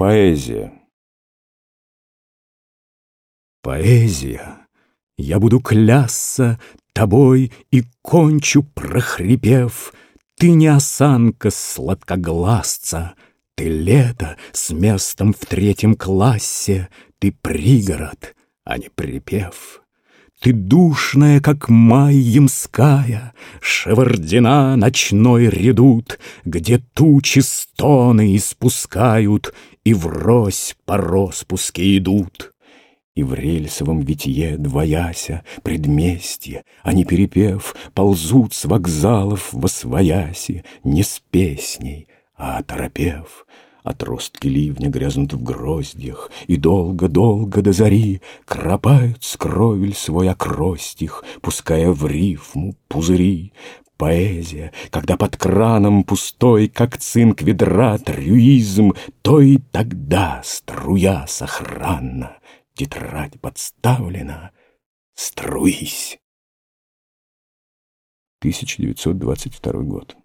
Поэзия. Поэзия, я буду клясться тобой и кончу, прохрипев, Ты не осанка сладкогласца, ты лето с местом в третьем классе, Ты пригород, а не припев. Ты душная, как май ямская, Шевардина ночной редут, Где тучи стоны испускают И врозь по распуске идут. И в рельсовом витье двояся Предместье, не перепев, Ползут с вокзалов во свояси Не с песней, а оторопев. Отростки ливня грязнут в гроздьях, И долго-долго до зари Кропают скровель свой окростих, Пуская в рифму пузыри. Поэзия, когда под краном пустой, Как цинк ведра трюизм, То и тогда струя сохранна, Тетрадь подставлена, струись. 1922 год.